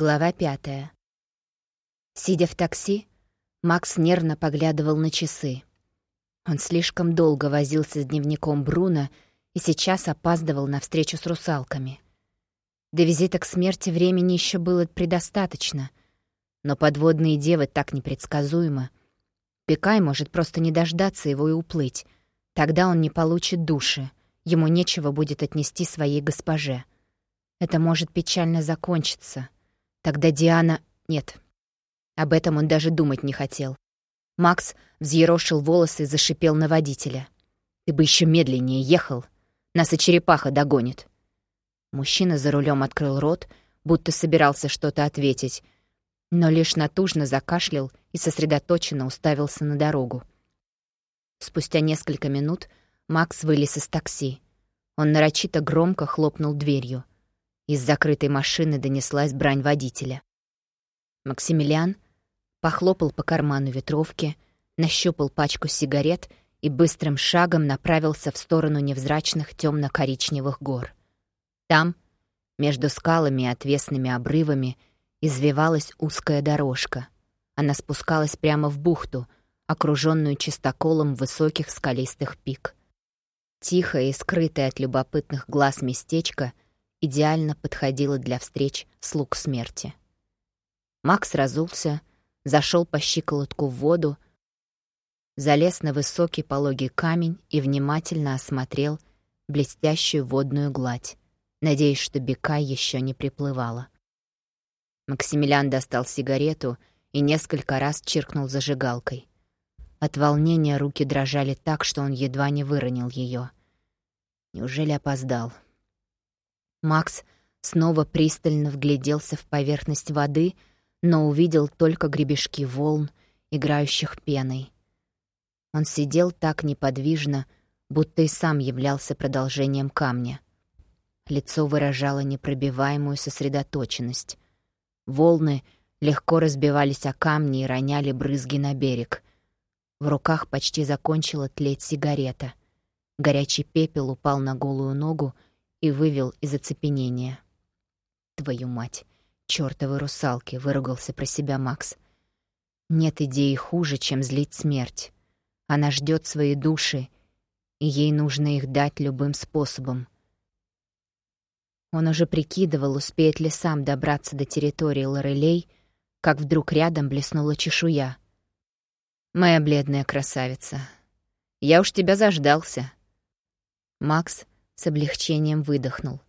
Глава пятая. Сидя в такси, Макс нервно поглядывал на часы. Он слишком долго возился с дневником Бруно и сейчас опаздывал на встречу с русалками. До визита к смерти времени еще было предостаточно, но подводные девы так непредсказуемы. Пикай может просто не дождаться его и уплыть. Тогда он не получит души, ему нечего будет отнести своей госпоже. Это может печально закончиться — Тогда Диана... Нет. Об этом он даже думать не хотел. Макс взъерошил волосы и зашипел на водителя. «Ты бы еще медленнее ехал. Нас и черепаха догонит». Мужчина за рулем открыл рот, будто собирался что-то ответить, но лишь натужно закашлял и сосредоточенно уставился на дорогу. Спустя несколько минут Макс вылез из такси. Он нарочито громко хлопнул дверью. Из закрытой машины донеслась брань водителя. Максимилиан похлопал по карману ветровки, нащупал пачку сигарет и быстрым шагом направился в сторону невзрачных темно-коричневых гор. Там, между скалами и отвесными обрывами, извивалась узкая дорожка. Она спускалась прямо в бухту, окруженную чистоколом высоких скалистых пик. Тихое и скрытое от любопытных глаз местечко — идеально подходила для встреч слуг смерти. Макс разулся, зашел по щиколотку в воду, залез на высокий пологий камень и внимательно осмотрел блестящую водную гладь, надеясь, что бека еще не приплывала. Максимилиан достал сигарету и несколько раз чиркнул зажигалкой. От волнения руки дрожали так, что он едва не выронил ее. Неужели опоздал? Макс снова пристально вгляделся в поверхность воды, но увидел только гребешки волн, играющих пеной. Он сидел так неподвижно, будто и сам являлся продолжением камня. Лицо выражало непробиваемую сосредоточенность. Волны легко разбивались о камни и роняли брызги на берег. В руках почти закончила тлеть сигарета. Горячий пепел упал на голую ногу — и вывел из оцепенения. «Твою мать! Чёртовы русалки!» — выругался про себя Макс. «Нет идеи хуже, чем злить смерть. Она ждет свои души, и ей нужно их дать любым способом». Он уже прикидывал, успеет ли сам добраться до территории Лорелей, как вдруг рядом блеснула чешуя. «Моя бледная красавица, я уж тебя заждался». Макс с облегчением выдохнул.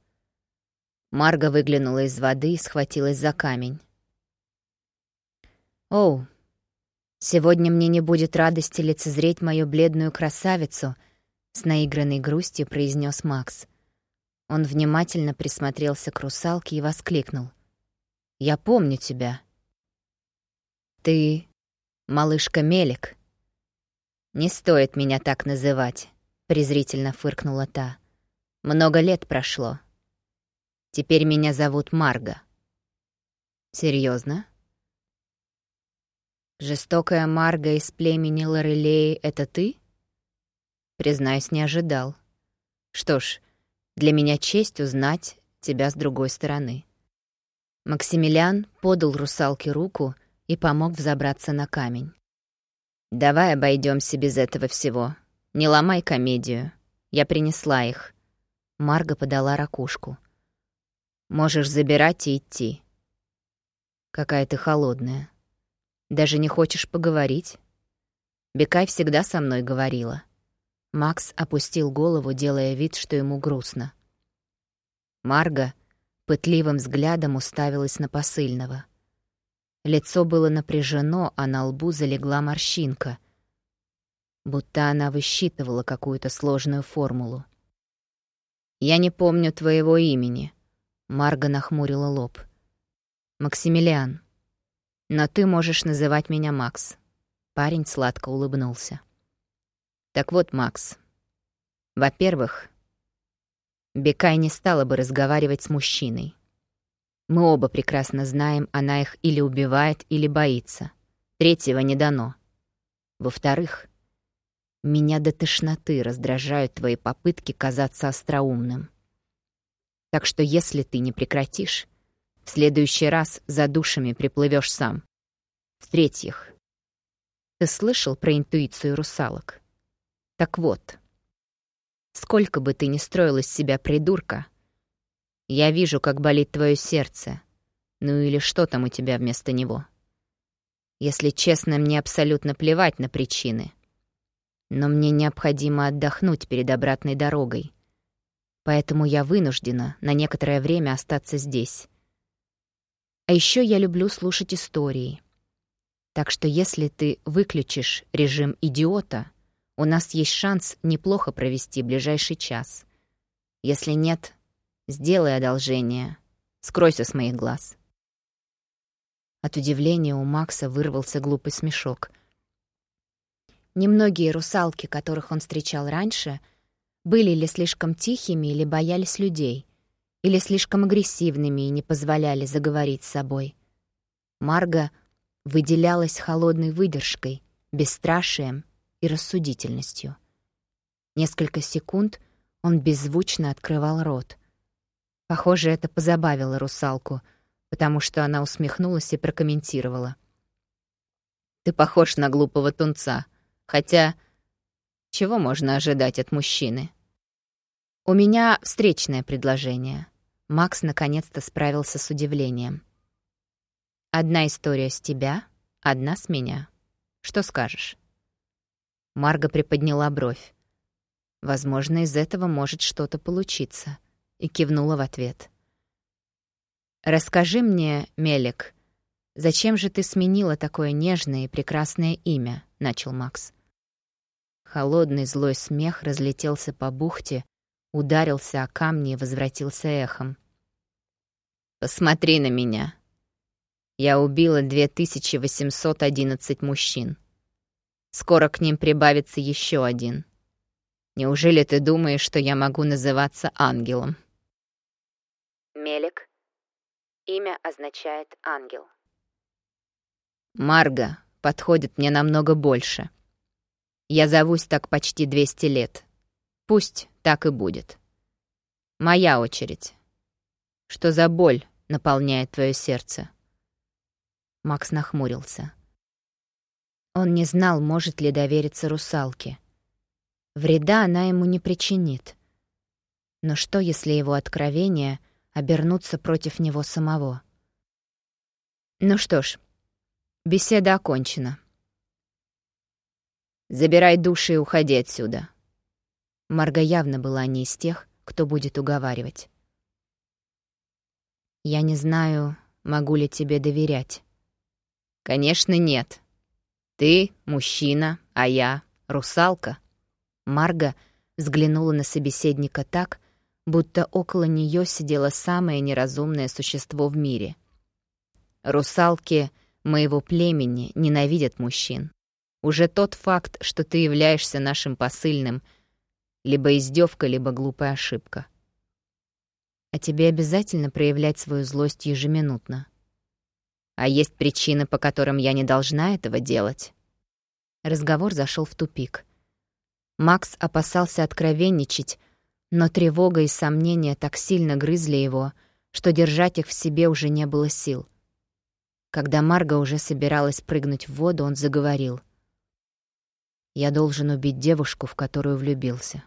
Марга выглянула из воды и схватилась за камень. «Оу, сегодня мне не будет радости лицезреть мою бледную красавицу», — с наигранной грустью произнес Макс. Он внимательно присмотрелся к русалке и воскликнул. «Я помню тебя». «Ты малышка Мелик». «Не стоит меня так называть», — презрительно фыркнула та. Много лет прошло. Теперь меня зовут Марга. Серьезно? Жестокая Марга из племени Лорелеи — это ты? Признаюсь, не ожидал. Что ж, для меня честь узнать тебя с другой стороны. Максимилиан подал русалке руку и помог взобраться на камень. «Давай обойдемся без этого всего. Не ломай комедию. Я принесла их. Марга подала ракушку. «Можешь забирать и идти». «Какая ты холодная. Даже не хочешь поговорить?» Бекай всегда со мной говорила. Макс опустил голову, делая вид, что ему грустно. Марга пытливым взглядом уставилась на посыльного. Лицо было напряжено, а на лбу залегла морщинка, будто она высчитывала какую-то сложную формулу. «Я не помню твоего имени», — Марга нахмурила лоб. «Максимилиан. Но ты можешь называть меня Макс». Парень сладко улыбнулся. «Так вот, Макс. Во-первых, Бекай не стала бы разговаривать с мужчиной. Мы оба прекрасно знаем, она их или убивает, или боится. Третьего не дано. Во-вторых, меня до тошноты раздражают твои попытки казаться остроумным. Так что если ты не прекратишь, В следующий раз за душами приплывешь сам. В-третьих, ты слышал про интуицию русалок? Так вот, сколько бы ты ни строил из себя придурка, я вижу, как болит твое сердце. Ну или что там у тебя вместо него. Если честно, мне абсолютно плевать на причины. Но мне необходимо отдохнуть перед обратной дорогой. Поэтому я вынуждена на некоторое время остаться здесь. А еще я люблю слушать истории — так что если ты выключишь режим идиота, у нас есть шанс неплохо провести ближайший час. Если нет, сделай одолжение. Скройся с моих глаз. От удивления у Макса вырвался глупый смешок. Немногие русалки, которых он встречал раньше, были ли слишком тихими или боялись людей, или слишком агрессивными и не позволяли заговорить с собой. Марга выделялась холодной выдержкой, бесстрашием и рассудительностью. Несколько секунд он беззвучно открывал рот. Похоже, это позабавило русалку, потому что она усмехнулась и прокомментировала. «Ты похож на глупого тунца, хотя чего можно ожидать от мужчины?» «У меня встречное предложение». Макс наконец-то справился с удивлением. Одна история с тебя, одна с меня. Что скажешь?» Марга приподняла бровь. «Возможно, из этого может что-то получиться», и кивнула в ответ. «Расскажи мне, Мелик, зачем же ты сменила такое нежное и прекрасное имя?» — начал Макс. Холодный злой смех разлетелся по бухте, ударился о камни и возвратился эхом. «Посмотри на меня!» Я убила 2811 мужчин. Скоро к ним прибавится еще один. Неужели ты думаешь, что я могу называться ангелом? Мелик. Имя означает ангел. Марга подходит мне намного больше. Я зовусь так почти 200 лет. Пусть так и будет. Моя очередь. Что за боль наполняет твое сердце? Макс нахмурился. Он не знал, может ли довериться русалке. Вреда она ему не причинит. Но что, если его откровения обернутся против него самого? Ну что ж, беседа окончена. «Забирай души и уходи отсюда». Марга явно была не из тех, кто будет уговаривать. «Я не знаю, могу ли тебе доверять». «Конечно, нет. Ты — мужчина, а я — русалка». Марга взглянула на собеседника так, будто около нее сидело самое неразумное существо в мире. «Русалки моего племени ненавидят мужчин. Уже тот факт, что ты являешься нашим посыльным, либо издевка, либо глупая ошибка. А тебе обязательно проявлять свою злость ежеминутно. А есть причины, по которым я не должна этого делать. Разговор зашел в тупик. Макс опасался откровенничать, но тревога и сомнения так сильно грызли его, что держать их в себе уже не было сил. Когда Марга уже собиралась прыгнуть в воду, он заговорил. «Я должен убить девушку, в которую влюбился».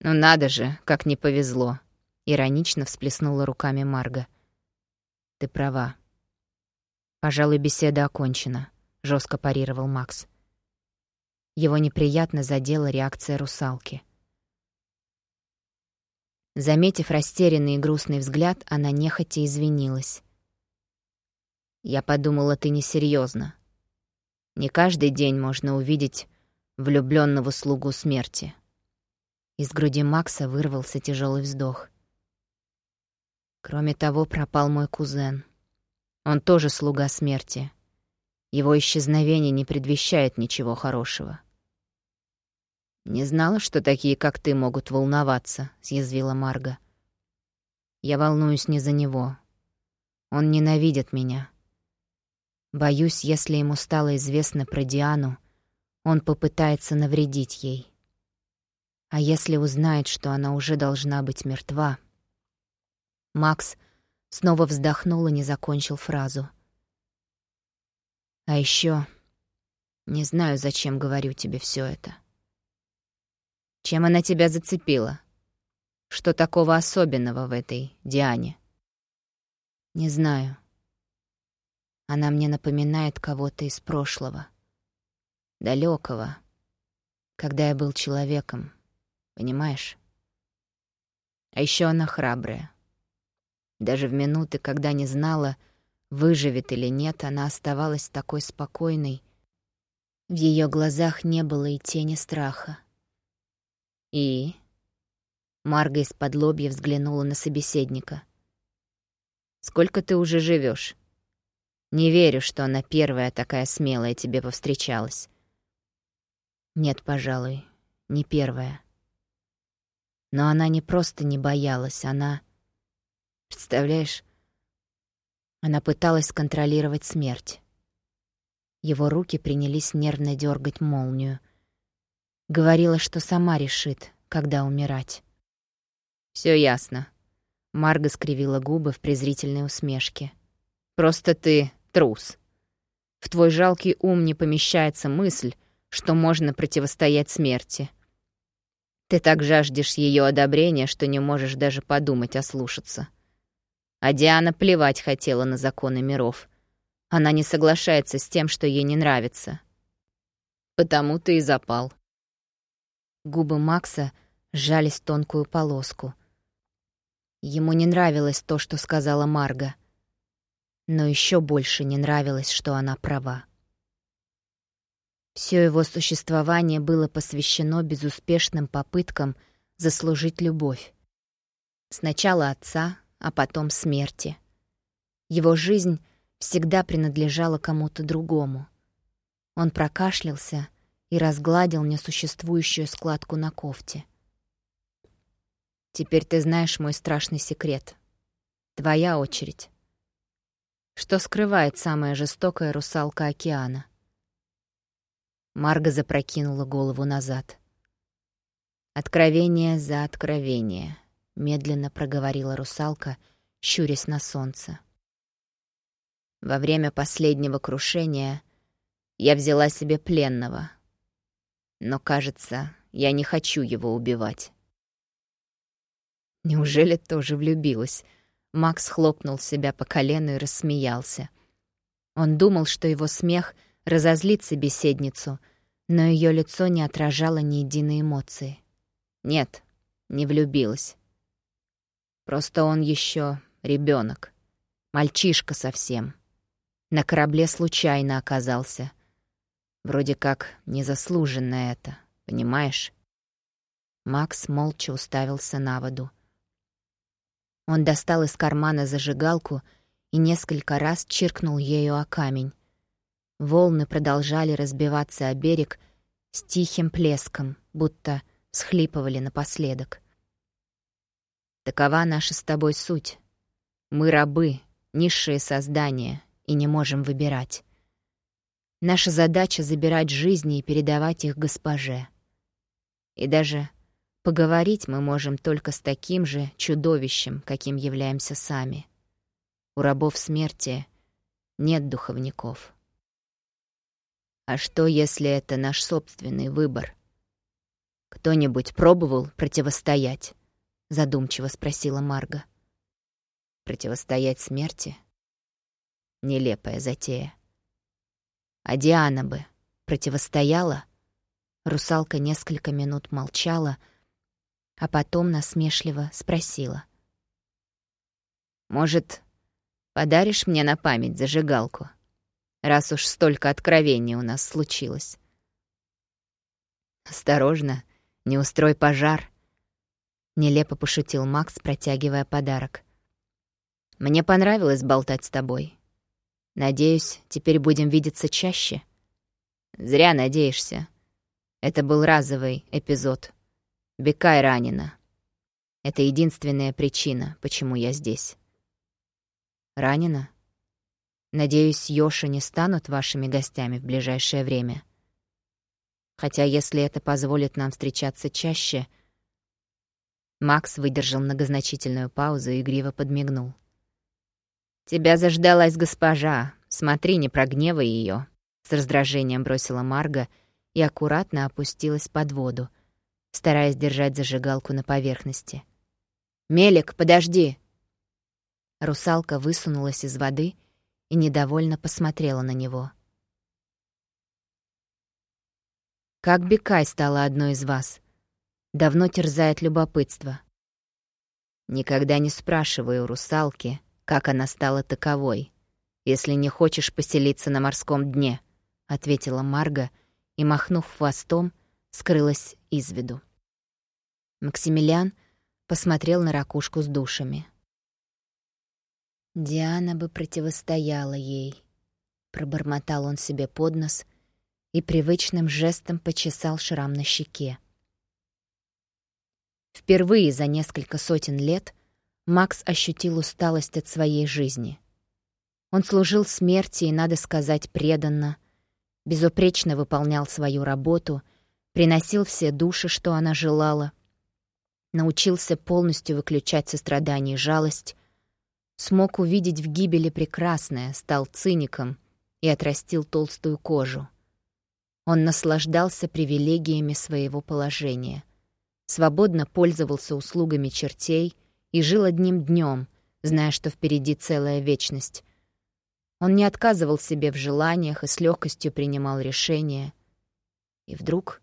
«Ну надо же, как не повезло!» — иронично всплеснула руками Марга. «Ты права. «Пожалуй, беседа окончена», — жестко парировал Макс. Его неприятно задела реакция русалки. Заметив растерянный и грустный взгляд, она нехотя извинилась. «Я подумала, ты несерьезно. Не каждый день можно увидеть влюбленного слугу смерти». Из груди Макса вырвался тяжелый вздох. Кроме того, пропал мой кузен. Он тоже слуга смерти. Его исчезновение не предвещает ничего хорошего. «Не знала, что такие, как ты, могут волноваться», — съязвила Марга. «Я волнуюсь не за него. Он ненавидит меня. Боюсь, если ему стало известно про Диану, он попытается навредить ей. А если узнает, что она уже должна быть мертва...» Макс Снова вздохнул и не закончил фразу. А еще не знаю, зачем говорю тебе все это. Чем она тебя зацепила? Что такого особенного в этой Диане? Не знаю. Она мне напоминает кого-то из прошлого. Далекого, когда я был человеком, понимаешь? А еще она храбрая. Даже в минуты, когда не знала, выживет или нет, она оставалась такой спокойной. В ее глазах не было и тени страха. И... Марга из-под лобья взглянула на собеседника. «Сколько ты уже живешь? Не верю, что она первая такая смелая тебе повстречалась». «Нет, пожалуй, не первая». Но она не просто не боялась, она... Представляешь, она пыталась контролировать смерть. Его руки принялись нервно дергать молнию. Говорила, что сама решит, когда умирать. Все ясно. Марга скривила губы в презрительной усмешке. «Просто ты трус. В твой жалкий ум не помещается мысль, что можно противостоять смерти. Ты так жаждешь ее одобрения, что не можешь даже подумать ослушаться. А Диана плевать хотела на законы миров. Она не соглашается с тем, что ей не нравится. Потому ты и запал. Губы Макса сжались в тонкую полоску. Ему не нравилось то, что сказала Марга. Но еще больше не нравилось, что она права. Все его существование было посвящено безуспешным попыткам заслужить любовь. Сначала отца, а потом смерти. Его жизнь всегда принадлежала кому-то другому. Он прокашлялся и разгладил несуществующую складку на кофте. «Теперь ты знаешь мой страшный секрет. Твоя очередь. Что скрывает самая жестокая русалка океана?» Марга запрокинула голову назад. «Откровение за откровение», медленно проговорила русалка, щурясь на солнце. Во время последнего крушения я взяла себе пленного. Но, кажется, я не хочу его убивать. Неужели тоже влюбилась? Макс хлопнул себя по колену и рассмеялся. Он думал, что его смех разозлит собеседницу, но ее лицо не отражало ни единой эмоции. Нет, не влюбилась. Просто он еще ребенок, мальчишка совсем. На корабле случайно оказался. Вроде как незаслуженно это, понимаешь? Макс молча уставился на воду. Он достал из кармана зажигалку и несколько раз чиркнул ею о камень. Волны продолжали разбиваться о берег с тихим плеском, будто схлипывали напоследок. Такова наша с тобой суть. Мы рабы, низшие создания, и не можем выбирать. Наша задача — забирать жизни и передавать их госпоже. И даже поговорить мы можем только с таким же чудовищем, каким являемся сами. У рабов смерти нет духовников. А что, если это наш собственный выбор? Кто-нибудь пробовал противостоять? — задумчиво спросила Марга. «Противостоять смерти? Нелепая затея. А Диана бы противостояла?» Русалка несколько минут молчала, а потом насмешливо спросила. «Может, подаришь мне на память зажигалку, раз уж столько откровений у нас случилось?» «Осторожно, не устрой пожар», Нелепо пошутил Макс, протягивая подарок. «Мне понравилось болтать с тобой. Надеюсь, теперь будем видеться чаще?» «Зря надеешься. Это был разовый эпизод. Бекай ранена. Это единственная причина, почему я здесь». «Ранена? Надеюсь, Йоши не станут вашими гостями в ближайшее время. Хотя если это позволит нам встречаться чаще — Макс выдержал многозначительную паузу и игриво подмигнул. «Тебя заждалась госпожа. Смотри, не прогневай ее. С раздражением бросила Марга и аккуратно опустилась под воду, стараясь держать зажигалку на поверхности. «Мелик, подожди!» Русалка высунулась из воды и недовольно посмотрела на него. «Как Бекай стала одной из вас? Давно терзает любопытство». «Никогда не спрашиваю русалки, как она стала таковой, если не хочешь поселиться на морском дне», — ответила Марга и, махнув хвостом, скрылась из виду. Максимилиан посмотрел на ракушку с душами. Диана бы противостояла ей. Пробормотал он себе под нос и привычным жестом почесал шрам на щеке. Впервые за несколько сотен лет Макс ощутил усталость от своей жизни. Он служил смерти и, надо сказать, преданно, безупречно выполнял свою работу, приносил все души, что она желала, научился полностью выключать сострадание и жалость, Смог увидеть в гибели прекрасное, стал циником и отрастил толстую кожу. Он наслаждался привилегиями своего положения, свободно пользовался услугами чертей и жил одним днем, зная, что впереди целая вечность. Он не отказывал себе в желаниях и с легкостью принимал решения. И вдруг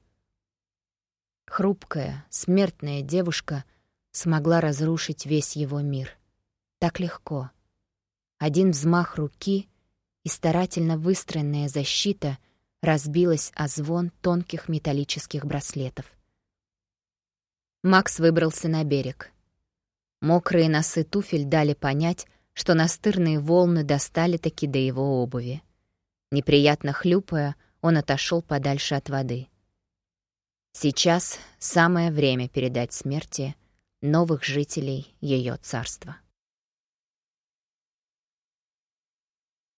хрупкая, смертная девушка смогла разрушить весь его мир — так легко. Один взмах руки, и старательно выстроенная защита разбилась о звон тонких металлических браслетов. Макс выбрался на берег. Мокрые носы туфель дали понять, что настырные волны достали таки до его обуви. Неприятно хлюпая, он отошел подальше от воды. Сейчас самое время передать смерти новых жителей ее царства.